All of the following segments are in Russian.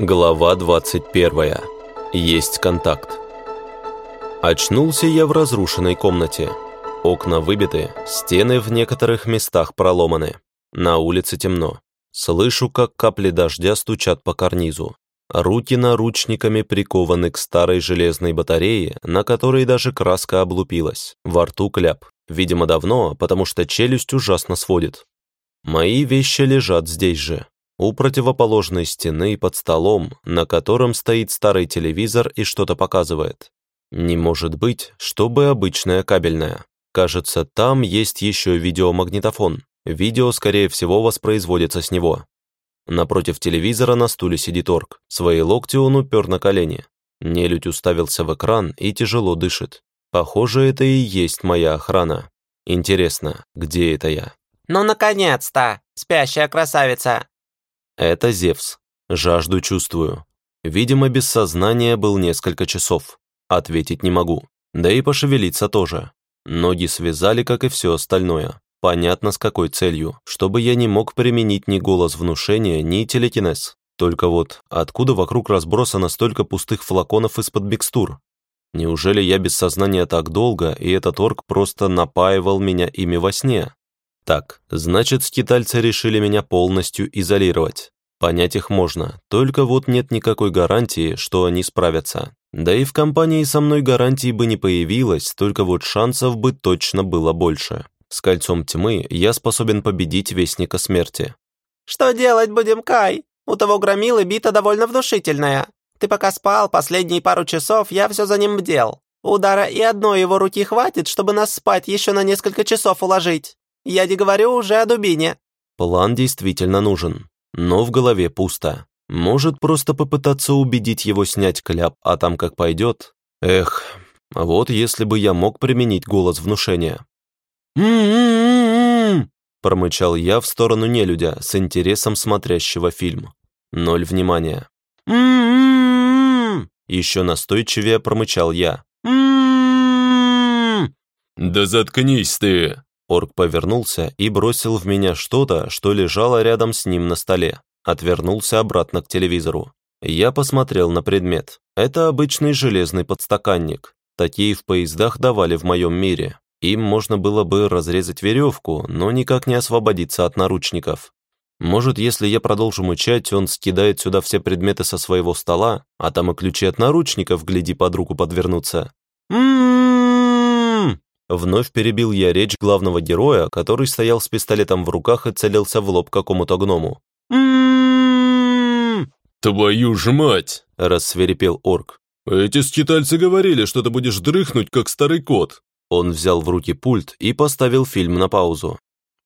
Глава 21. Есть контакт. Очнулся я в разрушенной комнате. Окна выбиты, стены в некоторых местах проломаны. На улице темно. Слышу, как капли дождя стучат по карнизу. Руки наручниками прикованы к старой железной батарее, на которой даже краска облупилась. Во рту кляп. Видимо, давно, потому что челюсть ужасно сводит. Мои вещи лежат здесь же, у противоположной стены под столом, на котором стоит старый телевизор и что-то показывает. Не может быть, чтобы обычная кабельная. Кажется, там есть еще видеомагнитофон. Видео, скорее всего, воспроизводится с него. Напротив телевизора на стуле сидит орк. Свои локти он упер на колени. Нелюдь уставился в экран и тяжело дышит. Похоже, это и есть моя охрана. Интересно, где это я? «Ну, наконец-то! Спящая красавица!» Это Зевс. Жажду чувствую. Видимо, без сознания был несколько часов. Ответить не могу. Да и пошевелиться тоже. Ноги связали, как и все остальное. Понятно, с какой целью. Чтобы я не мог применить ни голос внушения, ни телекинез. Только вот, откуда вокруг разбросано столько пустых флаконов из-под микстур? Неужели я без сознания так долго, и этот орк просто напаивал меня ими во сне? Так, значит, скитальцы решили меня полностью изолировать. Понять их можно, только вот нет никакой гарантии, что они справятся. Да и в компании со мной гарантии бы не появилось, только вот шансов бы точно было больше. С кольцом тьмы я способен победить Вестника Смерти. «Что делать будем, Кай? У того громилы бита довольно внушительная. Ты пока спал, последние пару часов я все за ним бдел. Удара и одной его руки хватит, чтобы нас спать еще на несколько часов уложить». Я не говорю уже о дубине». План действительно нужен, но в голове пусто. Может просто попытаться убедить его снять кляп, а там как пойдет. Эх, вот если бы я мог применить голос внушения. «М-м-м-м!» промычал я в сторону нелюдя, с интересом смотрящего фильм. Ноль внимания. «М-м-м!» еще настойчивее промычал я. «М-м-м!» «Да заткнись ты!» Орк повернулся и бросил в меня что-то, что лежало рядом с ним на столе. Отвернулся обратно к телевизору. Я посмотрел на предмет. Это обычный железный подстаканник. Такие в поездах давали в моем мире. Им можно было бы разрезать веревку, но никак не освободиться от наручников. Может, если я продолжу мычать, он скидает сюда все предметы со своего стола, а там и ключи от наручников, гляди, под руку подвернуться. М-м-м! Вновь перебил я речь главного героя, который стоял с пистолетом в руках и целился в лоб какому-то гному. «Твою ж мать!» – рассверепел орк. «Эти скитальцы говорили, что ты будешь дрыхнуть, как старый кот». Он взял в руки пульт и поставил фильм на паузу.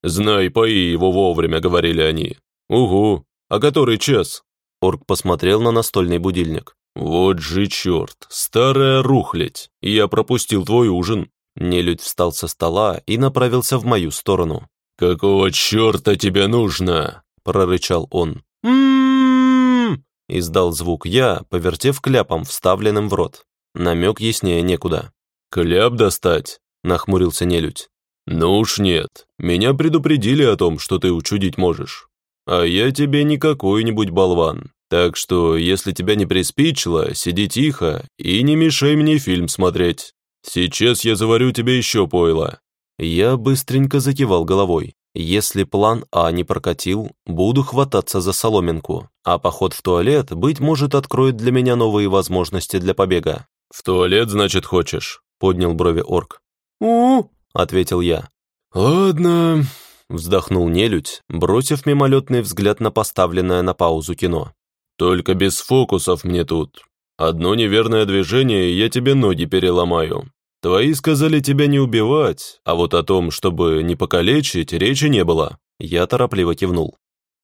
«Знай, пои его вовремя», – говорили они. «Угу, а который час?» Орк посмотрел на настольный будильник. «Вот же черт, старая рухлядь, я пропустил твой ужин». Нелюдь встал со стола и направился в мою сторону. «Какого черта тебе нужно?» – прорычал он. «М-м-м!» – издал звук я, повертев кляпом, вставленным в рот. Намек яснее некуда. «Кляп достать?» – нахмурился нелюдь. «Ну уж нет. Меня предупредили о том, что ты учудить можешь. А я тебе не какой-нибудь болван. Так что, если тебя не приспичило, сиди тихо и не мешай мне фильм смотреть. «Сейчас я заварю тебе еще пойло». Я быстренько закивал головой. Если план А не прокатил, буду хвататься за соломинку, а поход в туалет, быть может, откроет для меня новые возможности для побега. «В туалет, значит, хочешь?» – поднял брови орк. «У-у-у», ответил я. «Ладно», – вздохнул нелюдь, бросив мимолетный взгляд на поставленное на паузу кино. «Только без фокусов мне тут. Одно неверное движение, и я тебе ноги переломаю. Твои сказали тебя не убивать, а вот о том, чтобы не покалечить, речи не было». Я торопливо кивнул.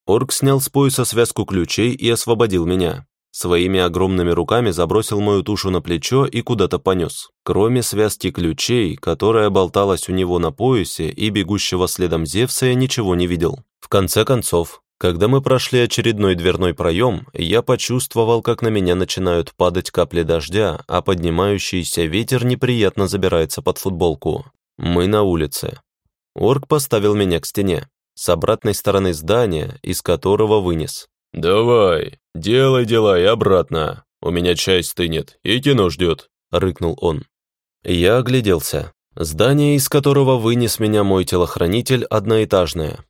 Орк снял с пояса связку ключей и освободил меня. Своими огромными руками забросил мою тушу на плечо и куда-то понес. Кроме связки ключей, которая болталась у него на поясе, и бегущего следом Зевса я ничего не видел. В конце концов, когда мы прошли очередной дверной проем, я почувствовал, как на меня начинают падать капли дождя, а поднимающийся ветер неприятно забирается под футболку. Мы на улице. Орк поставил меня к стене, с обратной стороны здания, из которого вынес. «Давай, делай дела и обратно. У меня чай стынет, и кино ждет», — рыкнул он. Я огляделся. Здание, из которого вынес меня мой телохранитель, одноэтажное.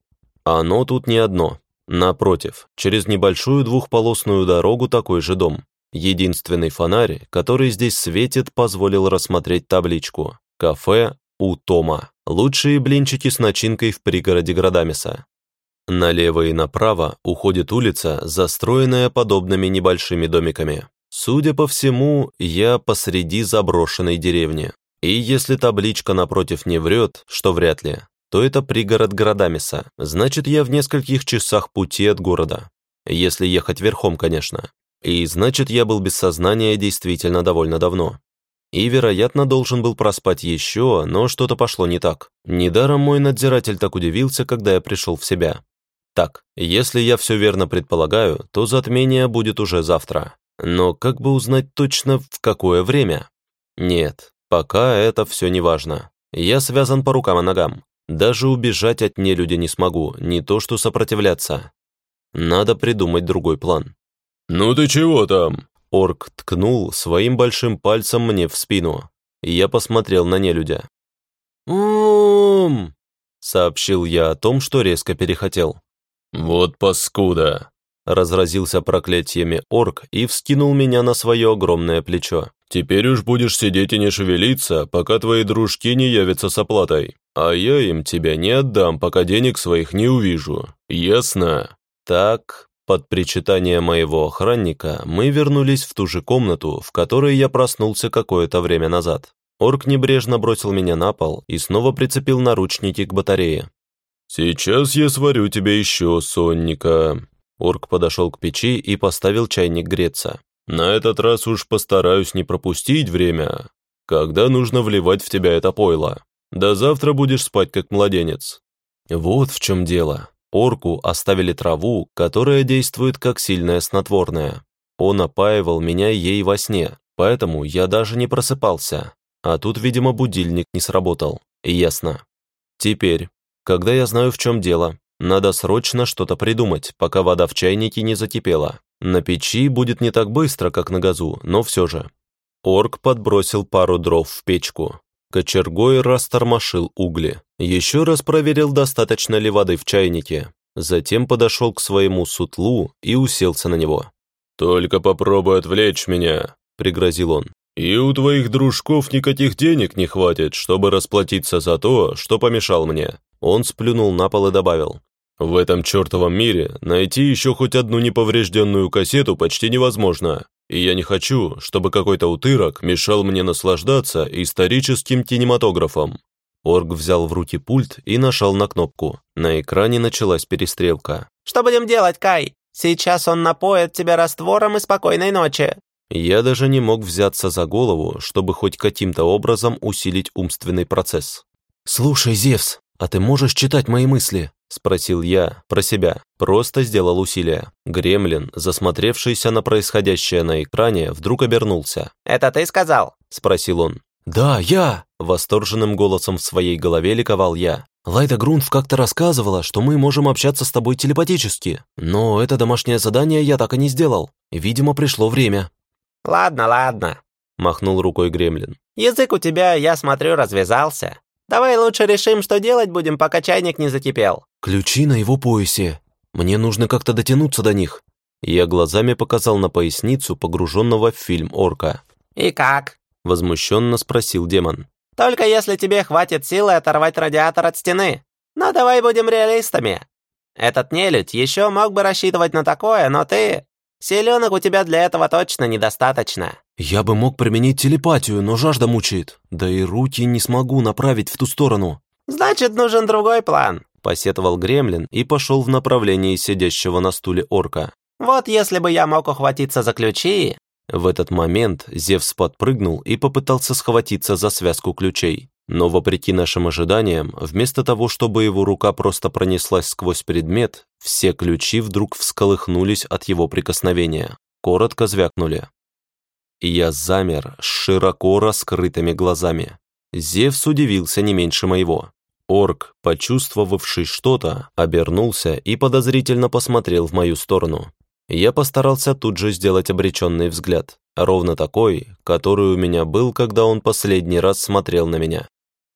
Оно тут не одно. Напротив, через небольшую двухполосную дорогу такой же дом. Единственный фонарь, который здесь светит, позволил рассмотреть табличку «Кафе у Тома. Лучшие блинчики с начинкой в пригороде Градамиса». Налево и направо уходит улица, застроенная подобными небольшими домиками. Судя по всему, я посреди заброшенной деревни. И если табличка напротив не врет, что вряд ли, то это пригород Градамиса, значит, я в нескольких часах пути от города. Если ехать верхом, конечно. И значит, я был без сознания действительно довольно давно. И, вероятно, должен был проспать еще, но что-то пошло не так. Недаром мой надзиратель так удивился, когда я пришел в себя. Так, если я все верно предполагаю, то затмение будет уже завтра. Но как бы узнать точно, в какое время? Нет, пока это все не важно. Я связан по рукам и ногам. Даже убежать от нелюди не смогу, не то что сопротивляться. Надо придумать другой план. «Ну ты чего там?» Орк ткнул своим большим пальцем мне в спину. Я посмотрел на нелюдя. «Ум!» — сообщил я о том, что резко перехотел. «Вот паскуда!» Разразился проклятиями орк и вскинул меня на свое огромное плечо. «Теперь уж будешь сидеть и не шевелиться, пока твои дружки не явятся с оплатой. А я им тебя не отдам, пока денег своих не увижу. Ясно?» Так, под причитание моего охранника, мы вернулись в ту же комнату, в которой я проснулся какое-то время назад. Орк небрежно бросил меня на пол и снова прицепил наручники к батарее. «Сейчас я сварю тебе еще сонника», Орк подошел к печи и поставил чайник греться. «На этот раз уж постараюсь не пропустить время, когда нужно вливать в тебя это пойло. До завтра будешь спать как младенец». Вот в чем дело. Орку оставили траву, которая действует как сильное снотворное. Он опаивал меня ей во сне, поэтому я даже не просыпался. А тут, видимо, будильник не сработал. Ясно. Теперь, когда я знаю, в чем дело, надо срочно что-то придумать, пока вода в чайнике не закипела. На печи будет не так быстро, как на газу, но все же. Орк подбросил пару дров в печку. Кочергой растормошил угли. Еще раз проверил, достаточно ли воды в чайнике. Затем подошел к своему сутлу и уселся на него. «Только попробуй отвлечь меня», — пригрозил он. «И у твоих дружков никаких денег не хватит, чтобы расплатиться за то, что помешал мне». Он сплюнул на пол и добавил. В этом чертовом мире найти еще хоть одну неповрежденную кассету почти невозможно, и я не хочу, чтобы какой-то утырок мешал мне наслаждаться историческим кинематографом». Орг взял в руки пульт и нажал на кнопку. На экране началась перестрелка. «Что будем делать, Кай? Сейчас он напоит тебя раствором и спокойной ночи». Я даже не мог взяться за голову, чтобы хоть каким-то образом усилить умственный процесс. «Слушай, Зевс, а ты можешь читать мои мысли?» Спросил я, про себя, просто сделал усилие. Гремлин, засмотревшийся на происходящее на экране, вдруг обернулся. «Это ты сказал?» Спросил он. «Да, я!» Восторженным голосом в своей голове ликовал я. Лайда Грунф как-то рассказывала, что мы можем общаться с тобой телепатически. Но это домашнее задание я так и не сделал. Видимо, пришло время. «Ладно, ладно», — махнул рукой Гремлин. «Язык у тебя, я смотрю, развязался. Давай лучше решим, что делать будем, пока чайник не закипел». «Ключи на его поясе. Мне нужно как-то дотянуться до них». Я глазами показал на поясницу погруженного в фильм орка. «И как?» — возмущенно спросил демон. «Только если тебе хватит силы оторвать радиатор от стены. Но давай будем реалистами. Этот нелюдь еще мог бы рассчитывать на такое, но ты... Селенок у тебя для этого точно недостаточно». «Я бы мог применить телепатию, но жажда мучает. Да и руки не смогу направить в ту сторону». «Значит, нужен другой план», — посетовал Гремлин и пошел в направлении сидящего на стуле орка. «Вот если бы я мог ухватиться за ключи...» В этот момент Зевс подпрыгнул и попытался схватиться за связку ключей. Но, вопреки нашим ожиданиям, вместо того, чтобы его рука просто пронеслась сквозь предмет, все ключи вдруг всколыхнулись от его прикосновения, коротко звякнули. И я замер с широко раскрытыми глазами. Зевс удивился не меньше моего. Орк, почувствовавший что-то, обернулся и подозрительно посмотрел в мою сторону. Я постарался тут же сделать обреченный взгляд, ровно такой, который у меня был, когда он последний раз смотрел на меня.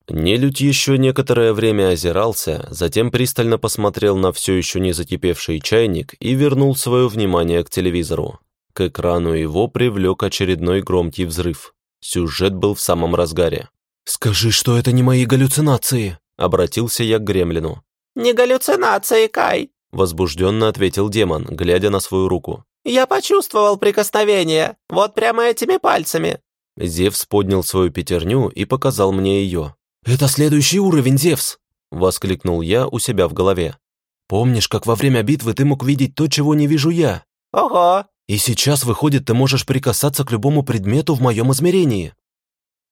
Нелюдь еще некоторое время озирался, затем пристально посмотрел на все еще не закипевший чайник и вернул свое внимание к телевизору. К экрану его привлек очередной громкий взрыв. Сюжет был в самом разгаре. «Скажи, что это не мои галлюцинации!» Обратился я к гремлину. «Не галлюцинации, Кай!» Возбужденно ответил демон, глядя на свою руку. «Я почувствовал прикосновение, вот прямо этими пальцами!» Зевс поднял свою пятерню и показал мне ее. «Это следующий уровень, Зевс!» Воскликнул я у себя в голове. «Помнишь, как во время битвы ты мог видеть то, чего не вижу я?» «Ого!» «И сейчас, выходит, ты можешь прикасаться к любому предмету в моем измерении!»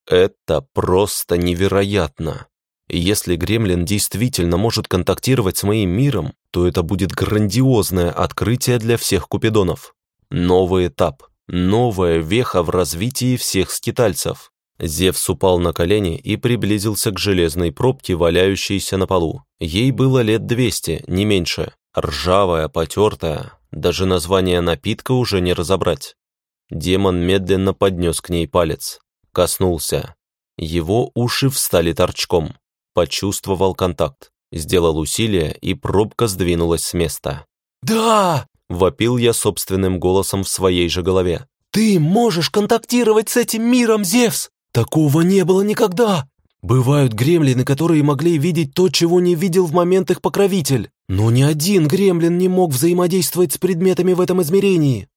Это просто невероятно. Если Гремлин действительно может контактировать с моим миром, то это будет грандиозное открытие для всех купидонов. Новый этап, новая веха в развитии всех скитальцев. Зевс упал на колени и приблизился к железной пробке, валяющейся на полу. Ей было лет двести, не меньше. Ржавая, потертая, даже название напитка уже не разобрать. Демон медленно поднес к ней палец. Коснулся. Его уши встали торчком. Почувствовал контакт. Сделал усилие, и пробка сдвинулась с места. «Да!» – вопил я собственным голосом в своей же голове. «Ты можешь контактировать с этим миром, Зевс! Такого не было никогда! Бывают гремлины, которые могли видеть то, чего не видел в момент их покровитель, но ни один гремлин не мог взаимодействовать с предметами в этом измерении».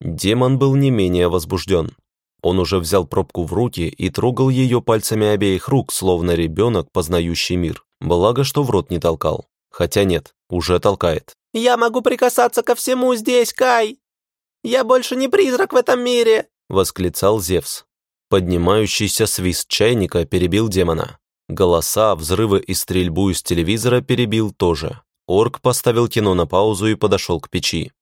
Демон был не менее возбужден. Он уже взял пробку в руки и трогал ее пальцами обеих рук, словно ребенок, познающий мир. Благо, что в рот не толкал. Хотя нет, уже толкает. «Я могу прикасаться ко всему здесь, Кай! Я больше не призрак в этом мире!» Восклицал Зевс. Поднимающийся свист чайника перебил демона. Голоса, взрывы и стрельбу из телевизора перебил тоже. Орк поставил кино на паузу и подошел к печи.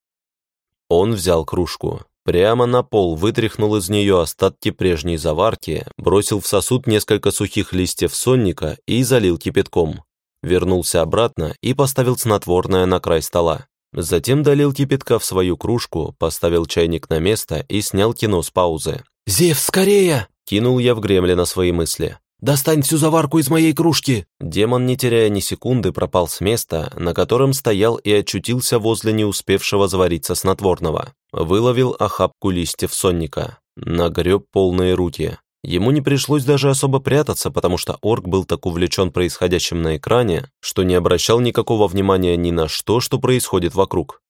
Он взял кружку, Прямо на пол вытряхнул из нее остатки прежней заварки, бросил в сосуд несколько сухих листьев сонника и залил кипятком. Вернулся обратно и поставил снотворное на край стола. Затем долил кипятка в свою кружку, поставил чайник на место и снял кино с паузы. «Зев, скорее!» – кинул я в гремлина свои мысли. «Достань всю заварку из моей кружки!» Демон, не теряя ни секунды, пропал с места, на котором стоял и очутился возле не успевшего завариться снотворного. Выловил охапку листьев сонника. Нагреб полные руки. Ему не пришлось даже особо прятаться, потому что орк был так увлечен происходящим на экране, что не обращал никакого внимания ни на что, что происходит вокруг.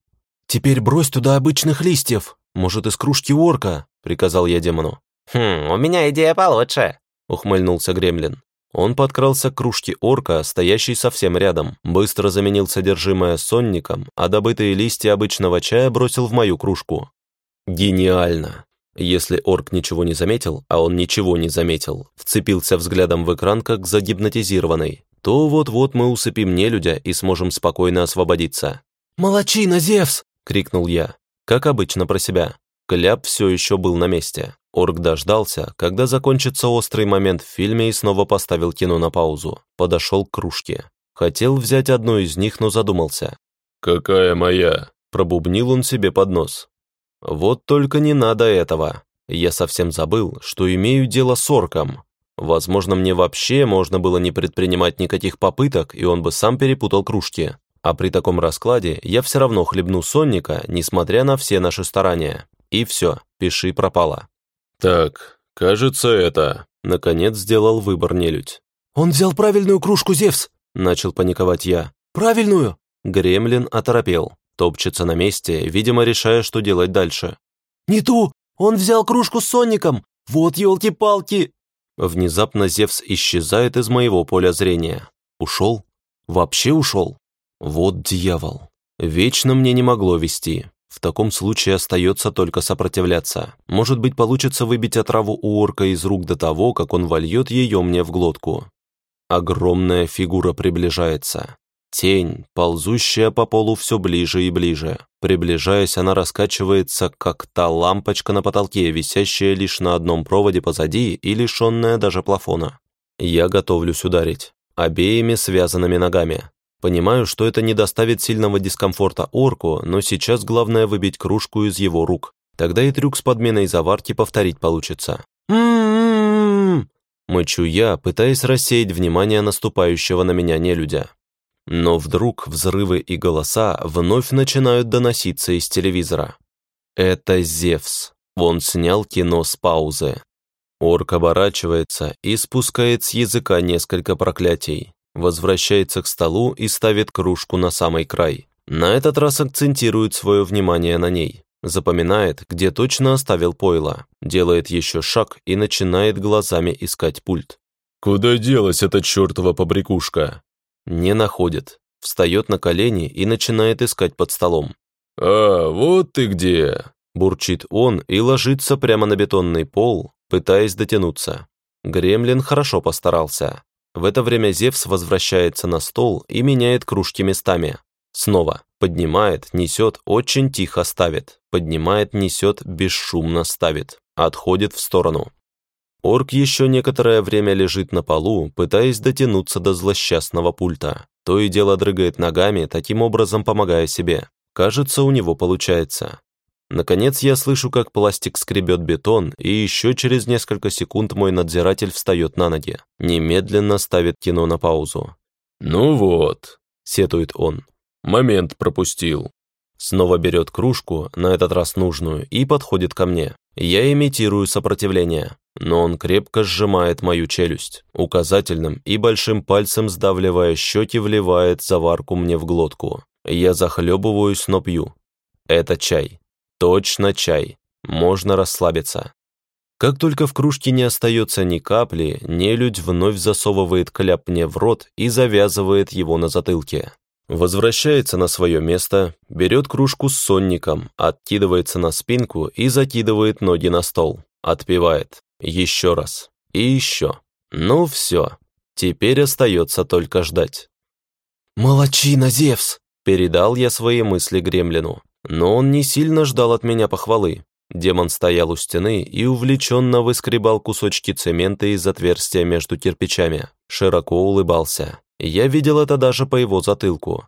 «Теперь брось туда обычных листьев, может, из кружки орка», — приказал я демону. «Хм, у меня идея получше», ухмыльнулся Гремлин. Он подкрался к кружке орка, стоящей совсем рядом, быстро заменил содержимое сонником, а добытые листья обычного чая бросил в мою кружку. Гениально! Если орк ничего не заметил, а он ничего не заметил, вцепился взглядом в экран как загипнотизированный, то вот-вот мы усыпим нелюдя и сможем спокойно освободиться. «Молодчина, Зевс!» — крикнул я, как обычно про себя. Кляп все еще был на месте. Орк дождался, когда закончится острый момент в фильме и снова поставил кино на паузу. Подошел к кружке. Хотел взять одну из них, но задумался. «Какая моя?» Пробубнил он себе под нос. «Вот только не надо этого. Я совсем забыл, что имею дело с орком. Возможно, мне вообще можно было не предпринимать никаких попыток, и он бы сам перепутал кружки. А при таком раскладе я все равно хлебну сонника, несмотря на все наши старания. И все, пиши пропало. Так, кажется, это... Наконец сделал выбор нелюдь. «Он взял правильную кружку, Зевс!» Начал паниковать я. «Правильную!» Гремлин оторопел, топчется на месте, видимо, решая, что делать дальше. «Не ту! Он взял кружку с сонником! Вот елки-палки!» Внезапно Зевс исчезает из моего поля зрения. Ушел? Вообще ушел? Вот дьявол. Вечно мне не могло вести. В таком случае остается только сопротивляться. Может быть, получится выбить отраву у орка из рук до того, как он вольет ее мне в глотку. Огромная фигура приближается. Тень, ползущая по полу все ближе и ближе. Приближаясь, она раскачивается, как та лампочка на потолке, висящая лишь на одном проводе позади и лишенная даже плафона. Я готовлюсь ударить. Обеими связанными ногами. Понимаю, что это не доставит сильного дискомфорта орку, но сейчас главное выбить кружку из его рук. Тогда и трюк с подменой заварки повторить получится. Мычу я, пытаясь рассеять внимание наступающего на меня нелюдя. Но вдруг взрывы и голоса вновь начинают доноситься из телевизора. Это Зевс. Он снял кино с паузы. Орк оборачивается и спускает с языка несколько проклятий возвращается к столу и ставит кружку на самый край. На этот раз акцентирует свое внимание на ней. Запоминает, где точно оставил пойло, делает еще шаг и начинает глазами искать пульт. «Куда делась эта чертова побрякушка?» Не находит. Встает на колени и начинает искать под столом. «А, вот ты где!» Бурчит он и ложится прямо на бетонный пол, пытаясь дотянуться. Гремлин хорошо постарался. В это время Зевс возвращается на стол и меняет кружки местами. Снова поднимает, несет, очень тихо ставит. Поднимает, несет, бесшумно ставит. Отходит в сторону. Орк еще некоторое время лежит на полу, пытаясь дотянуться до злосчастного пульта. То и дело дрыгает ногами, таким образом помогая себе. Кажется, у него получается. Наконец я слышу, как пластик скребет бетон, и еще через несколько секунд мой надзиратель встает на ноги. Немедленно ставит кино на паузу. «Ну вот», — сетует он. «Момент пропустил». Снова берет кружку, на этот раз нужную, и подходит ко мне. Я имитирую сопротивление, но он крепко сжимает мою челюсть. Указательным и большим пальцем, сдавливая щеки, вливает заварку мне в глотку. Я захлебываюсь, но пью. Это чай. Точно чай. Можно расслабиться. Как только в кружке не остается ни капли, нелюдь вновь засовывает кляп мне в рот и завязывает его на затылке. Возвращается на свое место, берет кружку с сонником, откидывается на спинку и закидывает ноги на стол. Отпивает. Еще раз. И еще. Ну все. Теперь остается только ждать. «Молодчина, Зевс!» Передал я свои мысли Гремлину. Но он не сильно ждал от меня похвалы. Демон стоял у стены и увлеченно выскребал кусочки цемента из отверстия между кирпичами. Широко улыбался. Я видел это даже по его затылку.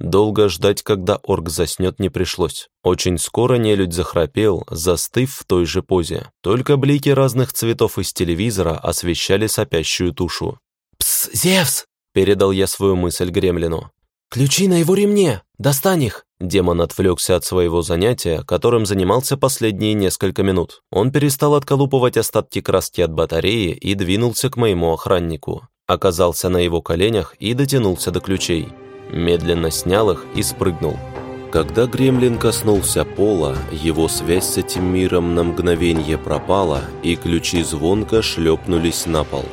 Долго ждать, когда орк заснет, не пришлось. Очень скоро нелюдь захрапел, застыв в той же позе. Только блики разных цветов из телевизора освещали сопящую тушу. «Пс, Зевс!» – передал я свою мысль Гремлину. «Ключи на его ремне! Достань их!» Демон отвлекся от своего занятия, которым занимался последние несколько минут. Он перестал отколупывать остатки краски от батареи и двинулся к моему охраннику. Оказался на его коленях и дотянулся до ключей. Медленно снял их и спрыгнул. Когда гремлин коснулся пола, его связь с этим миром на мгновение пропала, и ключи звонко шлепнулись на пол.